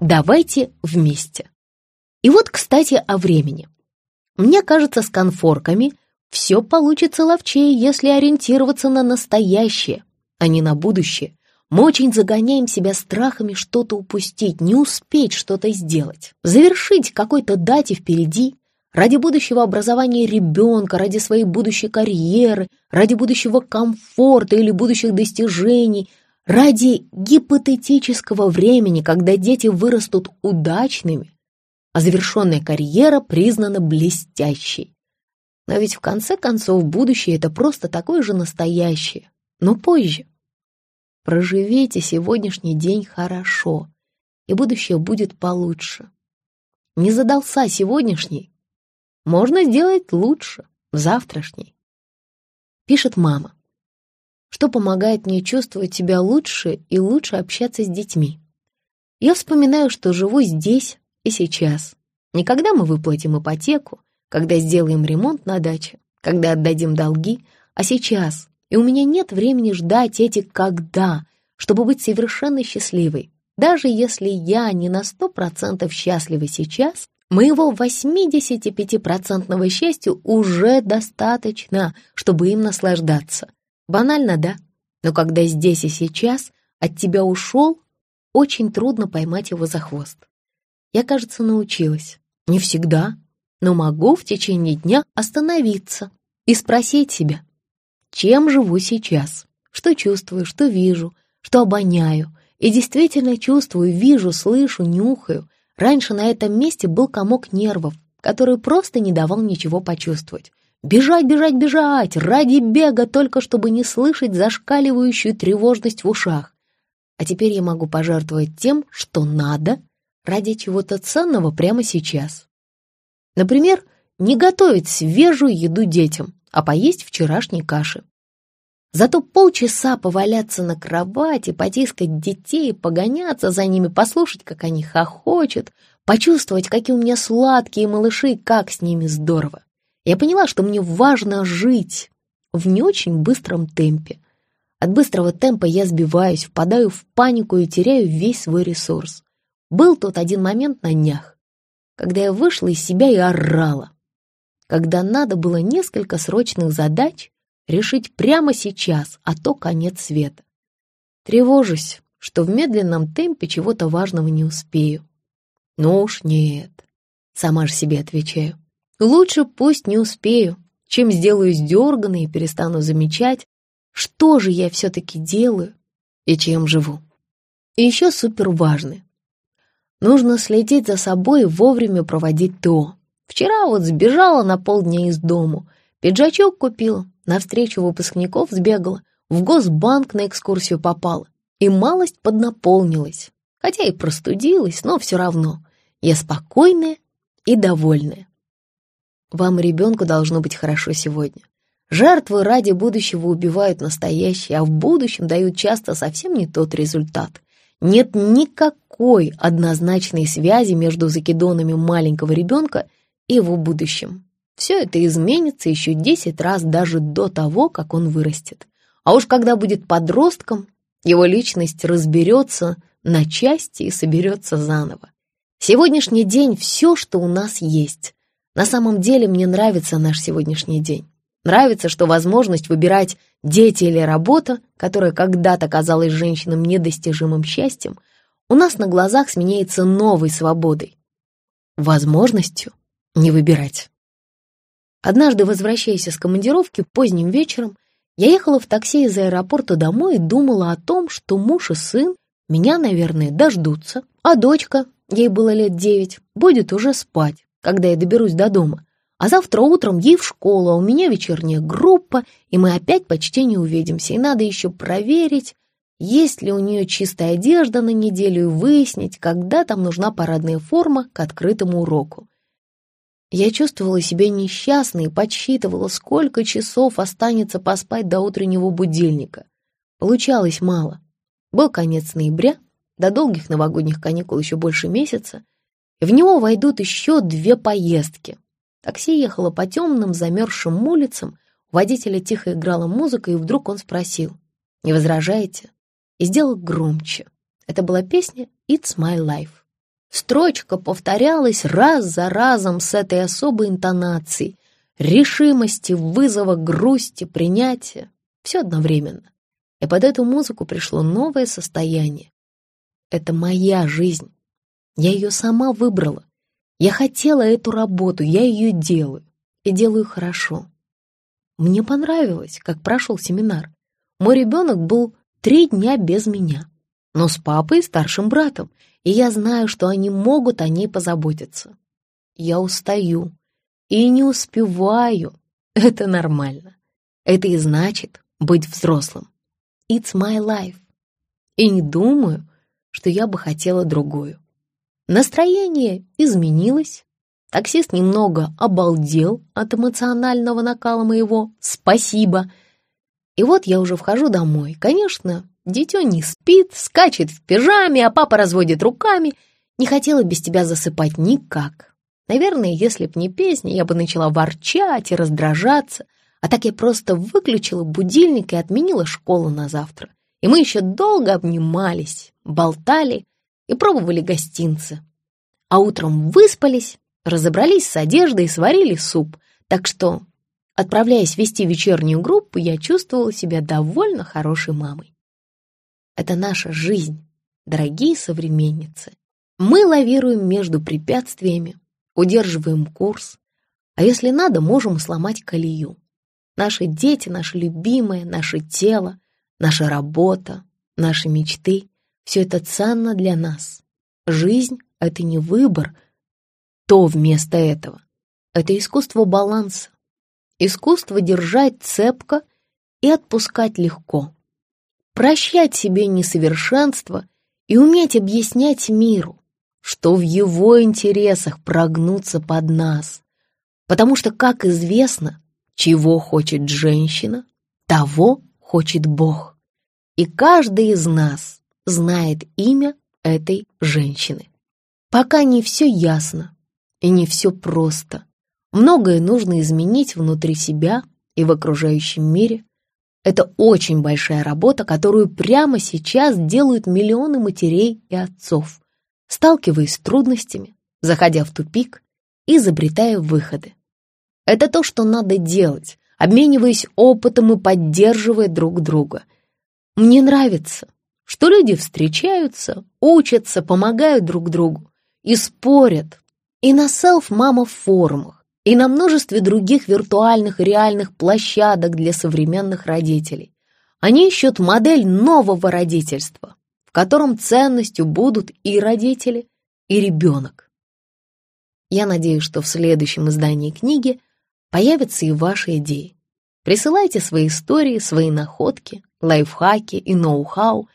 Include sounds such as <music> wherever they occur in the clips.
Давайте вместе. И вот, кстати, о времени. Мне кажется, с конфорками все получится ловчее, если ориентироваться на настоящее, а не на будущее. Мы очень загоняем себя страхами что-то упустить, не успеть что-то сделать, завершить какой-то дате впереди, ради будущего образования ребенка, ради своей будущей карьеры, ради будущего комфорта или будущих достижений, ради гипотетического времени, когда дети вырастут удачными, а завершенная карьера признана блестящей. Но ведь в конце концов будущее — это просто такое же настоящее, но позже. Проживите сегодняшний день хорошо, и будущее будет получше. Не задался сегодняшний, можно сделать лучше, завтрашний. Пишет мама, что помогает мне чувствовать себя лучше и лучше общаться с детьми. Я вспоминаю, что живу здесь, и сейчас. Не когда мы выплатим ипотеку, когда сделаем ремонт на даче, когда отдадим долги, а сейчас. И у меня нет времени ждать эти «когда», чтобы быть совершенно счастливой. Даже если я не на сто процентов счастлива сейчас, моего 85% счастья уже достаточно, чтобы им наслаждаться. Банально, да? Но когда здесь и сейчас от тебя ушел, очень трудно поймать его за хвост. Я, кажется, научилась. Не всегда, но могу в течение дня остановиться и спросить себя, чем живу сейчас, что чувствую, что вижу, что обоняю, и действительно чувствую, вижу, слышу, нюхаю. Раньше на этом месте был комок нервов, который просто не давал ничего почувствовать. Бежать, бежать, бежать, ради бега, только чтобы не слышать зашкаливающую тревожность в ушах. А теперь я могу пожертвовать тем, что надо, ради чего-то ценного прямо сейчас. Например, не готовить свежую еду детям, а поесть вчерашней каши. Зато полчаса поваляться на кровати, потискать детей, погоняться за ними, послушать, как они хохочут, почувствовать, какие у меня сладкие малыши, как с ними здорово. Я поняла, что мне важно жить в не очень быстром темпе. От быстрого темпа я сбиваюсь, впадаю в панику и теряю весь свой ресурс. Был тот один момент на днях, когда я вышла из себя и орала, когда надо было несколько срочных задач решить прямо сейчас, а то конец света. Тревожусь, что в медленном темпе чего-то важного не успею. Ну уж нет, сама же себе отвечаю. Лучше пусть не успею, чем сделаюсь дерганой и перестану замечать, что же я все-таки делаю и чем живу. И еще супер важное. Нужно следить за собой и вовремя проводить ТО. Вчера вот сбежала на полдня из дому, пиджачок купила, на встречу выпускников сбегала, в Госбанк на экскурсию попала и малость поднаполнилась. Хотя и простудилась, но все равно. Я спокойная и довольная. Вам ребенку должно быть хорошо сегодня. Жертвы ради будущего убивают настоящее, а в будущем дают часто совсем не тот результат. Нет никакой однозначной связи между закидонами маленького ребенка и его будущим. Все это изменится еще 10 раз даже до того, как он вырастет. А уж когда будет подростком, его личность разберется на части и соберется заново. Сегодняшний день — все, что у нас есть. На самом деле мне нравится наш сегодняшний день. Нравится, что возможность выбирать дети или работа, которая когда-то казалась женщинам недостижимым счастьем, у нас на глазах сменяется новой свободой. Возможностью не выбирать. Однажды, возвращаясь из командировки поздним вечером, я ехала в такси из аэропорта домой и думала о том, что муж и сын меня, наверное, дождутся, а дочка, ей было лет девять, будет уже спать, когда я доберусь до дома. А завтра утром ей в школу, а у меня вечерняя группа, и мы опять почти не увидимся. И надо еще проверить, есть ли у нее чистая одежда на неделю и выяснить, когда там нужна парадная форма к открытому уроку. Я чувствовала себя несчастной и подсчитывала, сколько часов останется поспать до утреннего будильника. Получалось мало. Был конец ноября, до долгих новогодних каникул еще больше месяца, в него войдут еще две поездки. Такси ехало по темным, замерзшим улицам, у водителя тихо играла музыка, и вдруг он спросил, «Не возражаете?» И сделал громче. Это была песня «It's my life». Строчка повторялась раз за разом с этой особой интонацией, решимости, вызова, грусти, принятия. Все одновременно. И под эту музыку пришло новое состояние. Это моя жизнь. Я ее сама выбрала. Я хотела эту работу, я ее делаю. И делаю хорошо. Мне понравилось, как прошел семинар. Мой ребенок был три дня без меня, но с папой и старшим братом, и я знаю, что они могут о ней позаботиться. Я устаю и не успеваю. <laughs> Это нормально. Это и значит быть взрослым. It's my life. И не думаю, что я бы хотела другую. Настроение изменилось. Таксист немного обалдел от эмоционального накала моего «спасибо». И вот я уже вхожу домой. Конечно, дитё не спит, скачет в пижаме, а папа разводит руками. Не хотела без тебя засыпать никак. Наверное, если б не песня, я бы начала ворчать и раздражаться. А так я просто выключила будильник и отменила школу на завтра. И мы еще долго обнимались, болтали и пробовали гостинцы. А утром выспались, разобрались с одеждой и сварили суп. Так что, отправляясь вести вечернюю группу, я чувствовала себя довольно хорошей мамой. Это наша жизнь, дорогие современницы. Мы лавируем между препятствиями, удерживаем курс, а если надо, можем сломать колею. Наши дети, наши любимые, наше тело, наша работа, наши мечты — все это ценно для нас. Жизнь — это не выбор, то вместо этого. Это искусство баланса, искусство держать цепко и отпускать легко, прощать себе несовершенство и уметь объяснять миру, что в его интересах прогнуться под нас. Потому что, как известно, чего хочет женщина, того хочет Бог. И каждый из нас знает имя этой женщины. Пока не все ясно и не все просто. Многое нужно изменить внутри себя и в окружающем мире. Это очень большая работа, которую прямо сейчас делают миллионы матерей и отцов, сталкиваясь с трудностями, заходя в тупик и изобретая выходы. Это то, что надо делать, обмениваясь опытом и поддерживая друг друга. Мне нравится, что люди встречаются, учатся, помогают друг другу и спорят. И на селф-мама форумах, и на множестве других виртуальных и реальных площадок для современных родителей. Они ищут модель нового родительства, в котором ценностью будут и родители, и ребенок. Я надеюсь, что в следующем издании книги появятся и ваши идеи. Присылайте свои истории, свои находки, лайфхаки и ноу-хау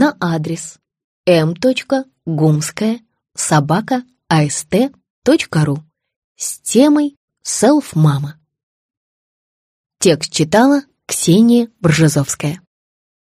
на адрес m.gumskaya собака ast.ru с темой «Селф-мама». Текст читала Ксения Бржезовская.